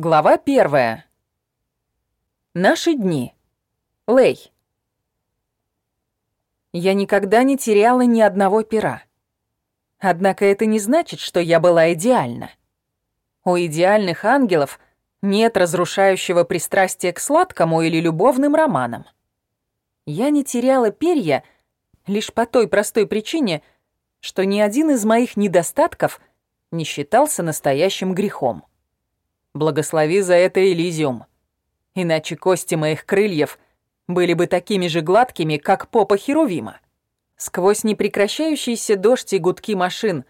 Глава первая. Наши дни. Лей. Я никогда не теряла ни одного пера. Однако это не значит, что я была идеальна. У идеальных ангелов нет разрушающего пристрастия к сладкому или любовным романам. Я не теряла перья лишь по той простой причине, что ни один из моих недостатков не считался настоящим грехом. Благослови за это Элизиум. Иначе кости моих крыльев были бы такими же гладкими, как попа Херувима. Сквозь непрекращающийся дождь и гудки машин,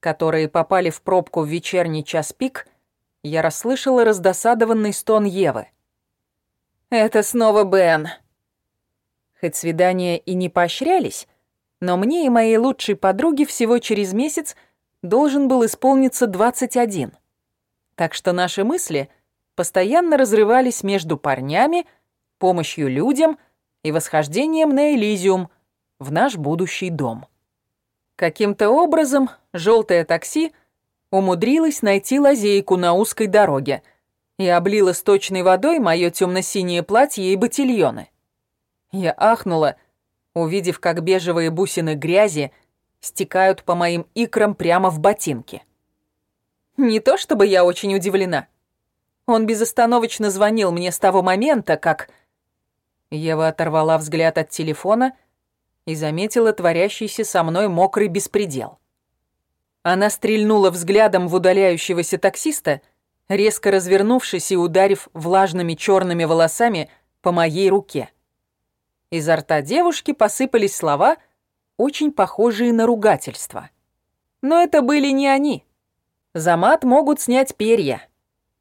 которые попали в пробку в вечерний час пик, я расслышала раздосадованный стон Евы. «Это снова Бен». Хоть свидания и не поощрялись, но мне и моей лучшей подруге всего через месяц должен был исполниться 21 так что наши мысли постоянно разрывались между парнями, помощью людям и восхождением на Элизиум, в наш будущий дом. Каким-то образом желтое такси умудрилось найти лазейку на узкой дороге и облило сточной водой мое темно-синее платье и ботильоны. Я ахнула, увидев, как бежевые бусины грязи стекают по моим икрам прямо в ботинки. Не то чтобы я очень удивлена. Он безостановочно звонил мне с того момента, как... Ева оторвала взгляд от телефона и заметила творящийся со мной мокрый беспредел. Она стрельнула взглядом в удаляющегося таксиста, резко развернувшись и ударив влажными черными волосами по моей руке. Изо рта девушки посыпались слова, очень похожие на ругательство. Но это были не они — за мат могут снять перья.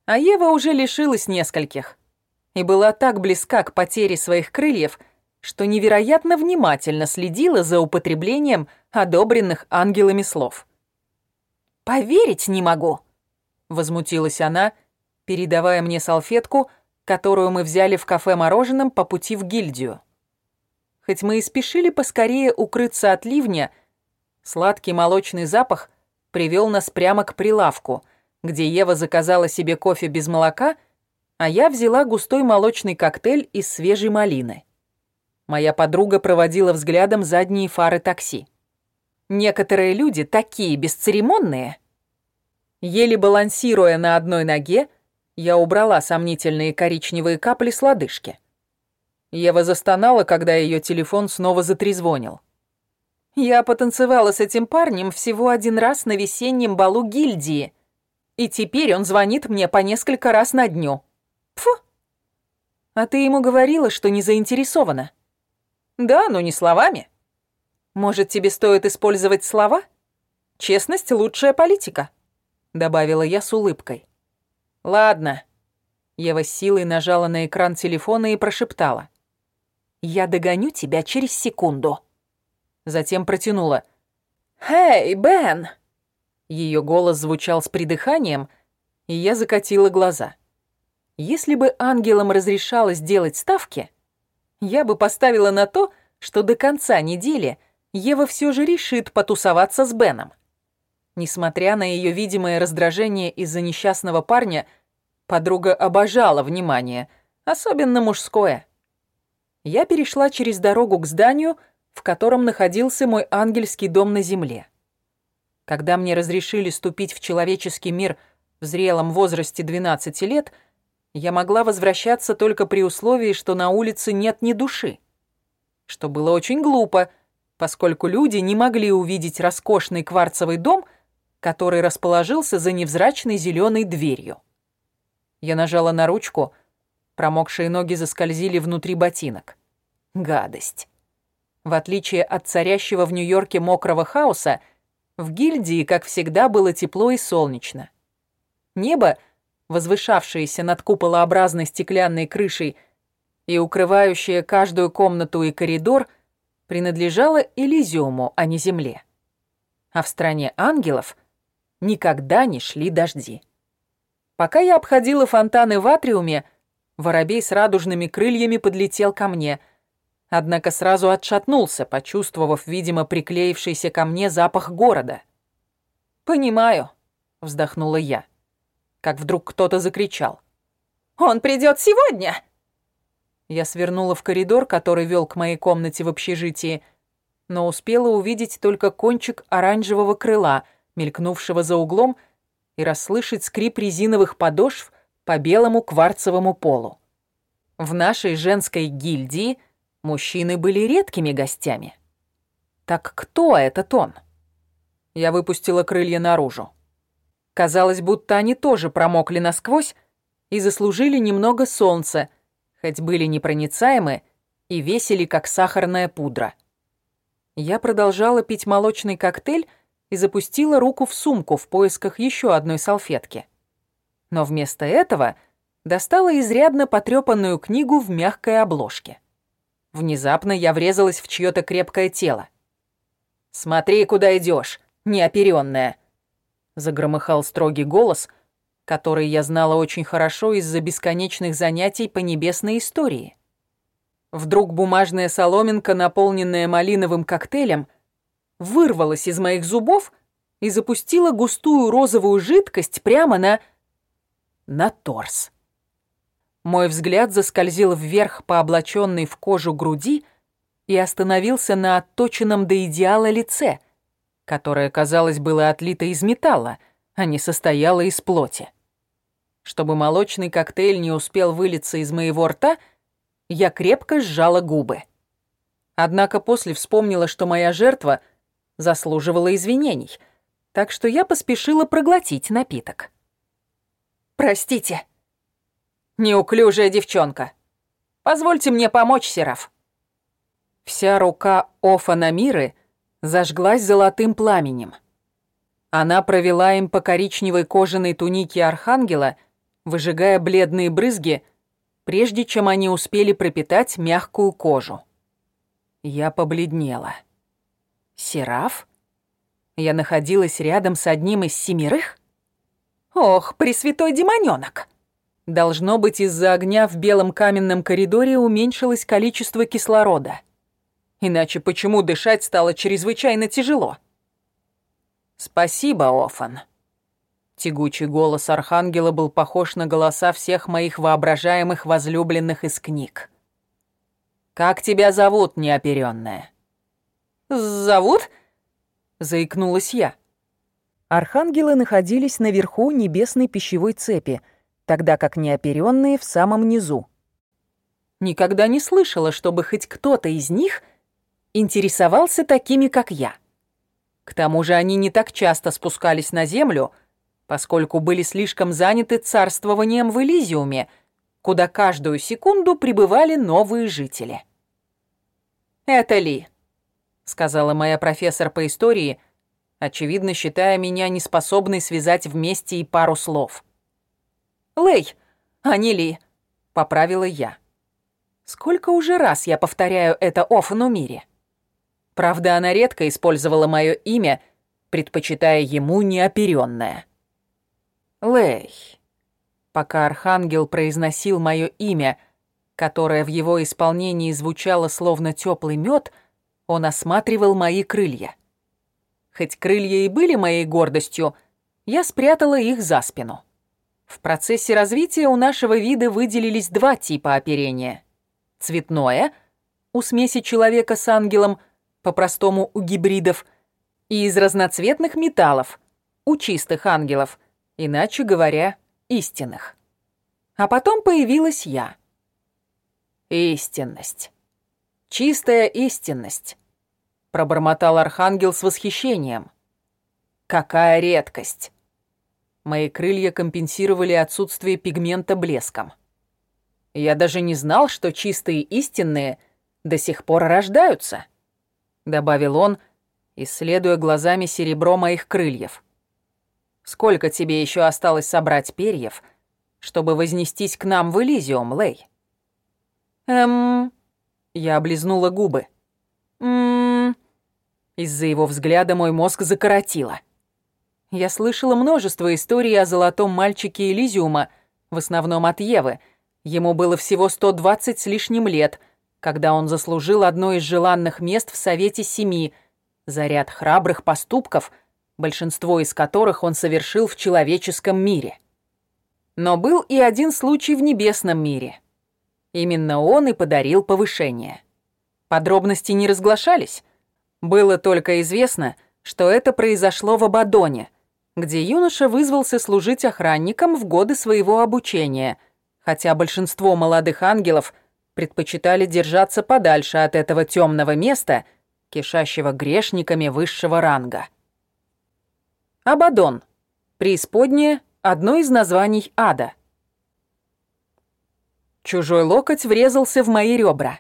А Ева уже лишилась нескольких. И была так близка к потере своих крыльев, что невероятно внимательно следила за употреблением одобренных ангелами слов. «Поверить не могу!» — возмутилась она, передавая мне салфетку, которую мы взяли в кафе-мороженом по пути в гильдию. Хоть мы и спешили поскорее укрыться от ливня, сладкий молочный запах — привел нас прямо к прилавку, где Ева заказала себе кофе без молока, а я взяла густой молочный коктейль из свежей малины. Моя подруга проводила взглядом задние фары такси. Некоторые люди такие бесцеремонные. Еле балансируя на одной ноге, я убрала сомнительные коричневые капли с лодыжки. Ева застонала, когда ее телефон снова затрезвонил. Я потанцевала с этим парнем всего один раз на весеннем балу гильдии. И теперь он звонит мне по несколько раз на дню. Фу. А ты ему говорила, что не заинтересована? Да, но не словами. Может, тебе стоит использовать слова? Честность — лучшая политика, добавила я с улыбкой. Ладно. Ева силой нажала на экран телефона и прошептала. «Я догоню тебя через секунду». Затем протянула. «Эй, Бен!» Ее голос звучал с придыханием, и я закатила глаза. Если бы ангелам разрешалось делать ставки, я бы поставила на то, что до конца недели Ева все же решит потусоваться с Беном. Несмотря на ее видимое раздражение из-за несчастного парня, подруга обожала внимание, особенно мужское. Я перешла через дорогу к зданию, в котором находился мой ангельский дом на земле. Когда мне разрешили ступить в человеческий мир в зрелом возрасте 12 лет, я могла возвращаться только при условии, что на улице нет ни души. Что было очень глупо, поскольку люди не могли увидеть роскошный кварцевый дом, который расположился за невзрачной зеленой дверью. Я нажала на ручку, промокшие ноги заскользили внутри ботинок. Гадость. В отличие от царящего в Нью-Йорке мокрого хаоса, в гильдии, как всегда, было тепло и солнечно. Небо, возвышавшееся над куполообразной стеклянной крышей и укрывающее каждую комнату и коридор, принадлежало Элизиуму, а не земле. А в стране ангелов никогда не шли дожди. Пока я обходила фонтаны в атриуме, воробей с радужными крыльями подлетел ко мне — однако сразу отшатнулся, почувствовав, видимо, приклеившийся ко мне запах города. «Понимаю», — вздохнула я, как вдруг кто-то закричал. Он придет сегодня!» Я свернула в коридор, который вел к моей комнате в общежитии, но успела увидеть только кончик оранжевого крыла, мелькнувшего за углом, и расслышать скрип резиновых подошв по белому кварцевому полу. В нашей женской гильдии мужчины были редкими гостями. Так кто этот он? Я выпустила крылья наружу. Казалось, будто они тоже промокли насквозь и заслужили немного солнца, хоть были непроницаемы и весили, как сахарная пудра. Я продолжала пить молочный коктейль и запустила руку в сумку в поисках еще одной салфетки. Но вместо этого достала изрядно потрепанную книгу в мягкой обложке. Внезапно я врезалась в чье-то крепкое тело. «Смотри, куда идешь, неоперенная!» Загромыхал строгий голос, который я знала очень хорошо из-за бесконечных занятий по небесной истории. Вдруг бумажная соломинка, наполненная малиновым коктейлем, вырвалась из моих зубов и запустила густую розовую жидкость прямо на... на торс. Мой взгляд заскользил вверх по облаченной в кожу груди и остановился на отточенном до идеала лице, которое, казалось, было отлито из металла, а не состояло из плоти. Чтобы молочный коктейль не успел вылиться из моего рта, я крепко сжала губы. Однако после вспомнила, что моя жертва заслуживала извинений, так что я поспешила проглотить напиток. «Простите», «Неуклюжая девчонка. Позвольте мне помочь, Сераф». Вся рука Офа Намиры зажглась золотым пламенем. Она провела им по коричневой кожаной тунике архангела, выжигая бледные брызги, прежде чем они успели пропитать мягкую кожу. Я побледнела. «Сераф?» Я находилась рядом с одним из семерых? «Ох, пресвятой демонёнок!» Должно быть, из-за огня в белом каменном коридоре уменьшилось количество кислорода. Иначе почему дышать стало чрезвычайно тяжело? «Спасибо, Офан». Тягучий голос Архангела был похож на голоса всех моих воображаемых возлюбленных из книг. «Как тебя зовут, неоперённая?» «Зовут?» — заикнулась я. Архангелы находились наверху небесной пищевой цепи — тогда как неоперенные в самом низу. Никогда не слышала, чтобы хоть кто-то из них интересовался такими, как я. К тому же они не так часто спускались на землю, поскольку были слишком заняты царствованием в Элизиуме, куда каждую секунду прибывали новые жители. «Это Ли», — сказала моя профессор по истории, очевидно считая меня неспособной связать вместе и пару слов. Лэй, а не Ли», — поправила я. Сколько уже раз я повторяю это Офану Мире? Правда, она редко использовала мое имя, предпочитая ему неоперенное. Лэй. Пока Архангел произносил мое имя, которое в его исполнении звучало словно теплый мед, он осматривал мои крылья. Хоть крылья и были моей гордостью, я спрятала их за спину. В процессе развития у нашего вида выделились два типа оперения. Цветное, у смеси человека с ангелом, по-простому у гибридов, и из разноцветных металлов, у чистых ангелов, иначе говоря, истинных. А потом появилась я. Истинность. Чистая истинность. Пробормотал архангел с восхищением. Какая редкость. Мои крылья компенсировали отсутствие пигмента блеском. Я даже не знал, что чистые истинные до сих пор рождаются, добавил он, исследуя глазами серебро моих крыльев. Сколько тебе еще осталось собрать перьев, чтобы вознестись к нам в Элизиум, Лей? Эм, я облизнула губы. Мм. Из-за его взгляда мой мозг закоротило. Я слышала множество историй о золотом мальчике Элизиума, в основном от Евы. Ему было всего 120 с лишним лет, когда он заслужил одно из желанных мест в Совете Семи за ряд храбрых поступков, большинство из которых он совершил в человеческом мире. Но был и один случай в небесном мире. Именно он и подарил повышение. Подробности не разглашались. Было только известно, что это произошло в Абадоне, где юноша вызвался служить охранником в годы своего обучения, хотя большинство молодых ангелов предпочитали держаться подальше от этого темного места, кишащего грешниками высшего ранга. Абадон. Преисподнее — одно из названий ада. Чужой локоть врезался в мои ребра.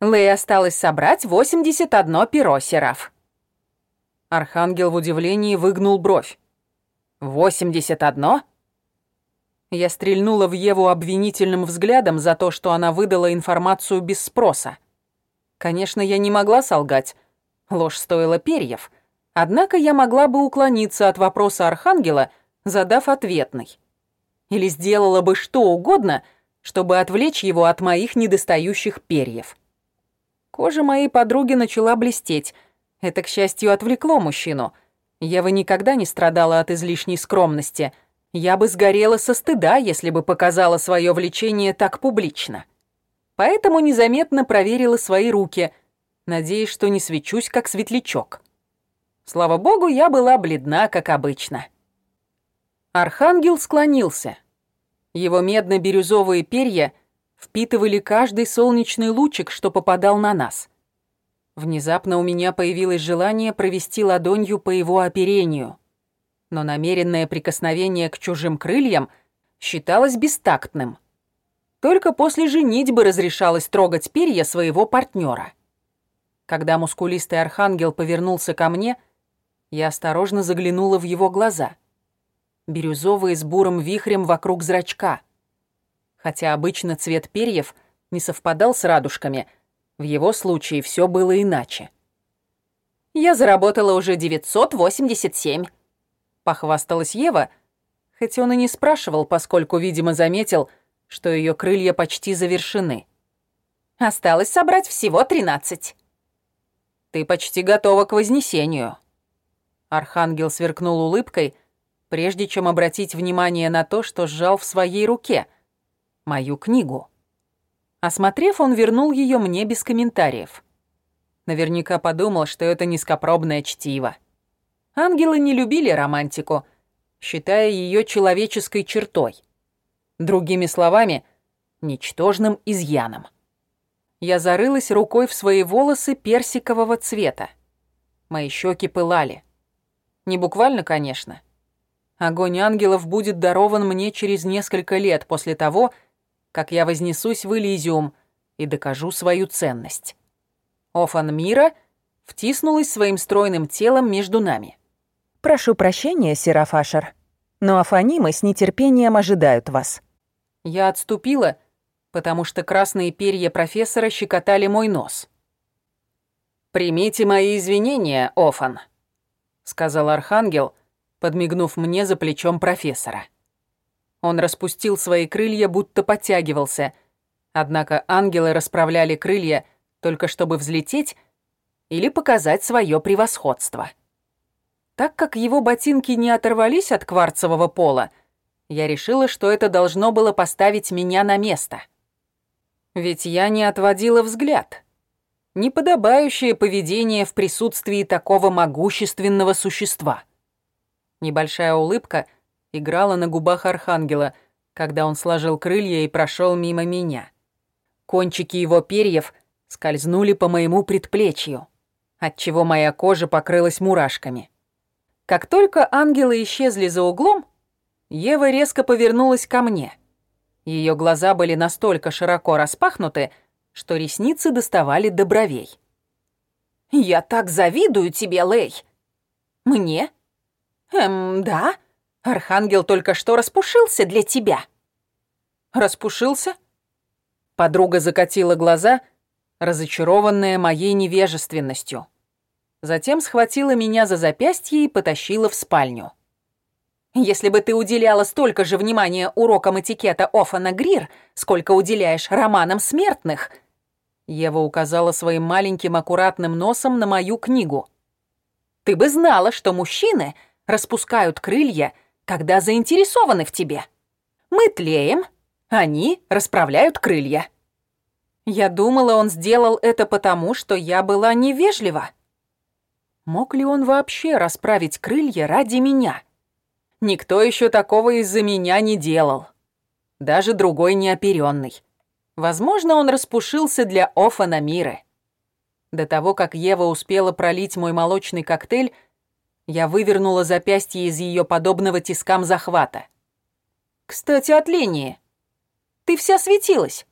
Лэй осталось собрать 81 перо, Сераф. Архангел в удивлении выгнул бровь. «Восемьдесят одно?» Я стрельнула в Еву обвинительным взглядом за то, что она выдала информацию без спроса. Конечно, я не могла солгать. Ложь стоила перьев. Однако я могла бы уклониться от вопроса Архангела, задав ответный. Или сделала бы что угодно, чтобы отвлечь его от моих недостающих перьев. Кожа моей подруги начала блестеть — это, к счастью, отвлекло мужчину. Ева никогда не страдала от излишней скромности. Я бы сгорела со стыда, если бы показала свое влечение так публично. Поэтому незаметно проверила свои руки, надеясь, что не свечусь, как светлячок. Слава богу, я была бледна, как обычно. Архангел склонился. Его медно-бирюзовые перья впитывали каждый солнечный лучик, что попадал на нас. Внезапно у меня появилось желание провести ладонью по его оперению. Но намеренное прикосновение к чужим крыльям считалось бестактным. Только после женитьбы разрешалось трогать перья своего партнера. Когда мускулистый архангел повернулся ко мне, я осторожно заглянула в его глаза. Бирюзовые с бурым вихрем вокруг зрачка. Хотя обычно цвет перьев не совпадал с радужками — в его случае все было иначе. «Я заработала уже 987», — похвасталась Ева, хоть он и не спрашивал, поскольку, видимо, заметил, что ее крылья почти завершены. «Осталось собрать всего 13». «Ты почти готова к вознесению». Архангел сверкнул улыбкой, прежде чем обратить внимание на то, что сжал в своей руке — мою книгу. Осмотрев, он вернул ее мне без комментариев. Наверняка подумал, что это низкопробное чтиво. Ангелы не любили романтику, считая ее человеческой чертой. Другими словами, ничтожным изъяном. Я зарылась рукой в свои волосы персикового цвета. Мои щеки пылали. Не буквально, конечно. Огонь ангелов будет дарован мне через несколько лет после того, как я вознесусь в Элизиум и докажу свою ценность. Офан Мира втиснулась своим стройным телом между нами. «Прошу прощения, Серафашер, но афанимы с нетерпением ожидают вас». Я отступила, потому что красные перья профессора щекотали мой нос. «Примите мои извинения, Офан», — сказал Архангел, подмигнув мне за плечом профессора. Он распустил свои крылья, будто подтягивался. Однако ангелы расправляли крылья только чтобы взлететь или показать свое превосходство. Так как его ботинки не оторвались от кварцевого пола, я решила, что это должно было поставить меня на место. Ведь я не отводила взгляд. Неподобающее поведение в присутствии такого могущественного существа. Небольшая улыбка — играла на губах Архангела, когда он сложил крылья и прошел мимо меня. Кончики его перьев скользнули по моему предплечью, отчего моя кожа покрылась мурашками. Как только ангелы исчезли за углом, Ева резко повернулась ко мне. Ее глаза были настолько широко распахнуты, что ресницы доставали до бровей. «Я так завидую тебе, Лей!» «Мне?» «Эм, да?» Архангел только что распушился для тебя». «Распушился?» Подруга закатила глаза, разочарованная моей невежественностью. Затем схватила меня за запястье и потащила в спальню. «Если бы ты уделяла столько же внимания урокам этикета Офана Грир, сколько уделяешь романам смертных», Ева указала своим маленьким аккуратным носом на мою книгу. «Ты бы знала, что мужчины распускают крылья когда заинтересованы в тебе. Мы тлеем, они расправляют крылья. Я думала, он сделал это потому, что я была невежлива. Мог ли он вообще расправить крылья ради меня? Никто еще такого из-за меня не делал. Даже другой неоперенный. Возможно, он распушился для Офана Миры. До того, как Ева успела пролить мой молочный коктейль, я вывернула запястье из ее подобного тискам захвата. «Кстати, от линии. Ты вся светилась».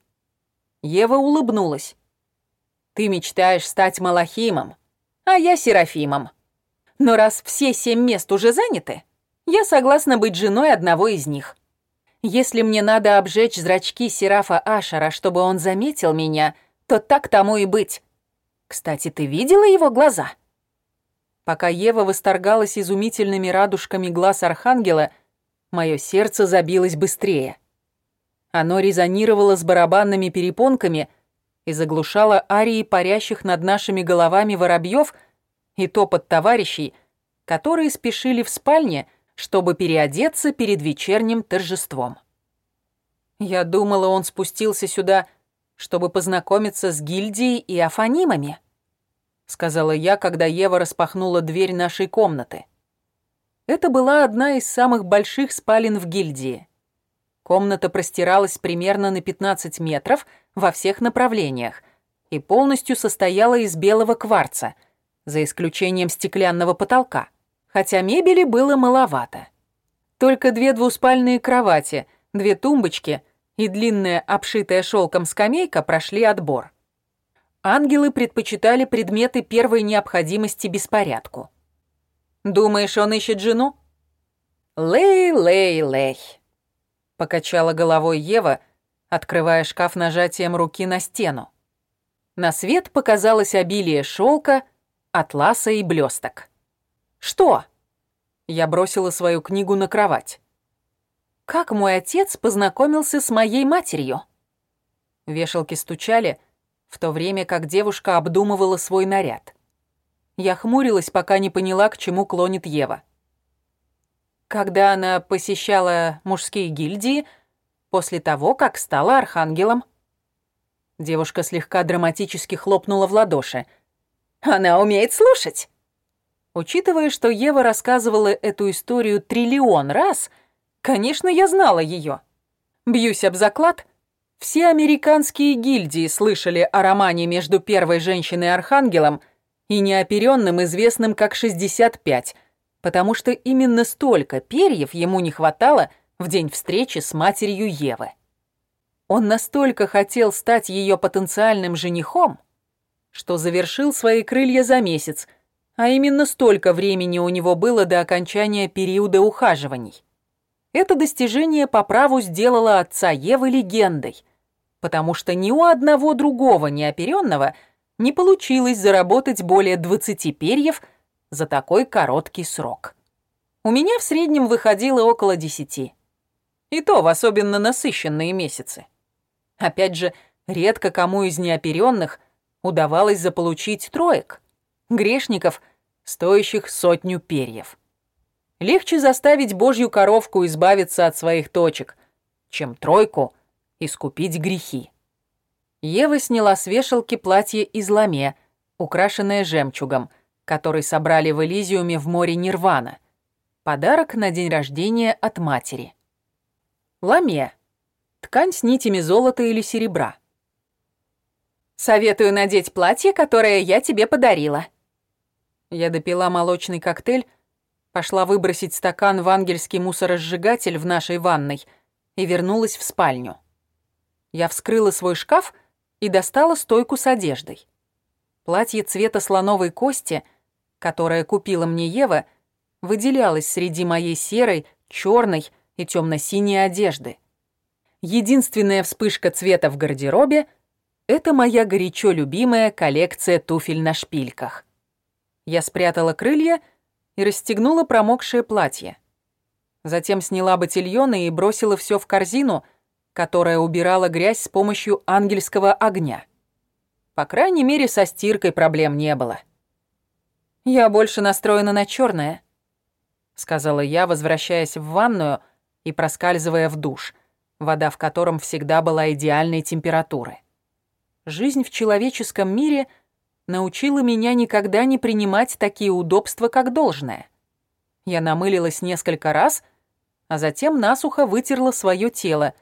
Ева улыбнулась. «Ты мечтаешь стать Малахимом, а я Серафимом. Но раз все семь мест уже заняты, я согласна быть женой одного из них. Если мне надо обжечь зрачки Серафа Ашера, чтобы он заметил меня, то так тому и быть. Кстати, ты видела его глаза?» Пока Ева восторгалась изумительными радужками глаз Архангела, мое сердце забилось быстрее. Оно резонировало с барабанными перепонками и заглушало арии парящих над нашими головами воробьев и топот товарищей, которые спешили в спальне, чтобы переодеться перед вечерним торжеством. Я думала, он спустился сюда, чтобы познакомиться с гильдией и афанимами сказала я, когда Ева распахнула дверь нашей комнаты. Это была одна из самых больших спален в гильдии. Комната простиралась примерно на 15 метров во всех направлениях и полностью состояла из белого кварца, за исключением стеклянного потолка, хотя мебели было маловато. Только две двуспальные кровати, две тумбочки и длинная обшитая шелком скамейка прошли отбор. Ангелы предпочитали предметы первой необходимости беспорядку. «Думаешь, он ищет жену?» «Лей-лей-лей», — покачала головой Ева, открывая шкаф нажатием руки на стену. На свет показалось обилие шелка, атласа и блесток. «Что?» Я бросила свою книгу на кровать. «Как мой отец познакомился с моей матерью?» Вешалки стучали, в то время как девушка обдумывала свой наряд. Я хмурилась, пока не поняла, к чему клонит Ева. Когда она посещала мужские гильдии, после того, как стала архангелом. Девушка слегка драматически хлопнула в ладоши. «Она умеет слушать!» Учитывая, что Ева рассказывала эту историю триллион раз, конечно, я знала ее. Бьюсь об заклад, все американские гильдии слышали о романе между первой женщиной-архангелом и неоперенным, известным как 65, потому что именно столько перьев ему не хватало в день встречи с матерью Евы. Он настолько хотел стать ее потенциальным женихом, что завершил свои крылья за месяц, а именно столько времени у него было до окончания периода ухаживаний. Это достижение по праву сделало отца Евы легендой, потому что ни у одного другого неоперенного не получилось заработать более 20 перьев за такой короткий срок. У меня в среднем выходило около 10. И то в особенно насыщенные месяцы. Опять же, редко кому из неоперенных удавалось заполучить троек, грешников, стоящих сотню перьев. Легче заставить божью коровку избавиться от своих точек, чем тройку искупить грехи. Ева сняла с вешалки платье из ламе, украшенное жемчугом, который собрали в Элизиуме в море Нирвана. Подарок на день рождения от матери. Ламе. Ткань с нитями золота или серебра. «Советую надеть платье, которое я тебе подарила». Я допила молочный коктейль, пошла выбросить стакан в ангельский мусоросжигатель в нашей ванной и вернулась в спальню. Я вскрыла свой шкаф и достала стойку с одеждой. Платье цвета слоновой кости, которое купила мне Ева, выделялось среди моей серой, черной и темно-синей одежды. Единственная вспышка цвета в гардеробе — это моя горячо любимая коллекция туфель на шпильках. Я спрятала крылья и расстегнула промокшее платье. Затем сняла ботильоны и бросила все в корзину — которая убирала грязь с помощью ангельского огня. По крайней мере, со стиркой проблем не было. «Я больше настроена на черное, сказала я, возвращаясь в ванную и проскальзывая в душ, вода в котором всегда была идеальной температуры. Жизнь в человеческом мире научила меня никогда не принимать такие удобства как должное. Я намылилась несколько раз, а затем насухо вытерла свое тело,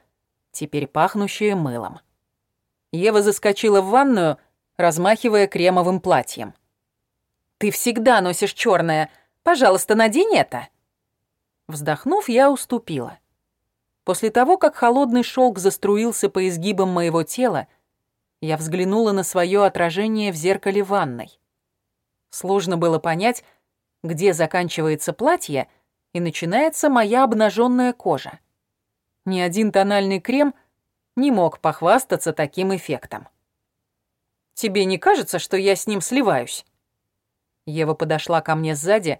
теперь пахнущее мылом. Ева заскочила в ванную, размахивая кремовым платьем. «Ты всегда носишь черное. Пожалуйста, надень это». Вздохнув, я уступила. После того, как холодный шелк заструился по изгибам моего тела, я взглянула на свое отражение в зеркале ванной. Сложно было понять, где заканчивается платье и начинается моя обнаженная кожа. Ни один тональный крем не мог похвастаться таким эффектом. «Тебе не кажется, что я с ним сливаюсь?» Ева подошла ко мне сзади,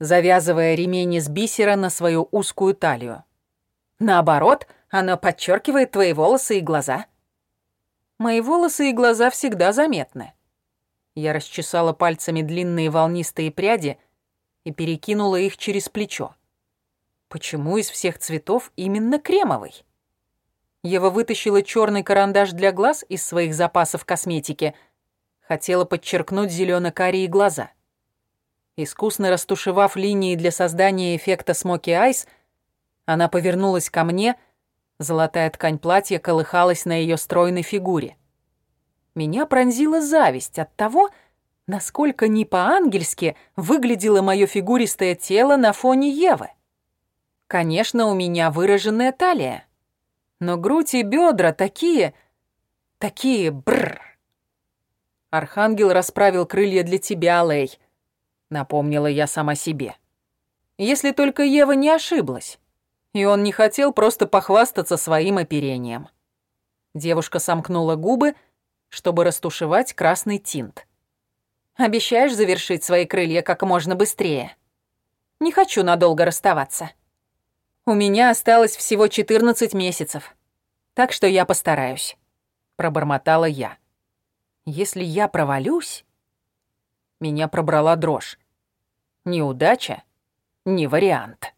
завязывая ремень из бисера на свою узкую талию. «Наоборот, оно подчеркивает твои волосы и глаза». «Мои волосы и глаза всегда заметны». Я расчесала пальцами длинные волнистые пряди и перекинула их через плечо. Почему из всех цветов именно кремовый? Ева вытащила черный карандаш для глаз из своих запасов косметики. Хотела подчеркнуть зелено-карие глаза. Искусно растушевав линии для создания эффекта смоки айс, она повернулась ко мне, золотая ткань платья колыхалась на ее стройной фигуре. Меня пронзила зависть от того, насколько не по-ангельски выглядело мое фигуристое тело на фоне Евы. Конечно, у меня выраженная талия, но грудь и бедра такие, такие бррр. Архангел расправил крылья для тебя, Лей, напомнила я сама себе. Если только Ева не ошиблась, и он не хотел просто похвастаться своим оперением. Девушка сомкнула губы, чтобы растушевать красный тинт. Обещаешь завершить свои крылья как можно быстрее? Не хочу надолго расставаться. У меня осталось всего 14 месяцев, так что я постараюсь», — пробормотала я. «Если я провалюсь...» Меня пробрала дрожь. Неудача — не вариант.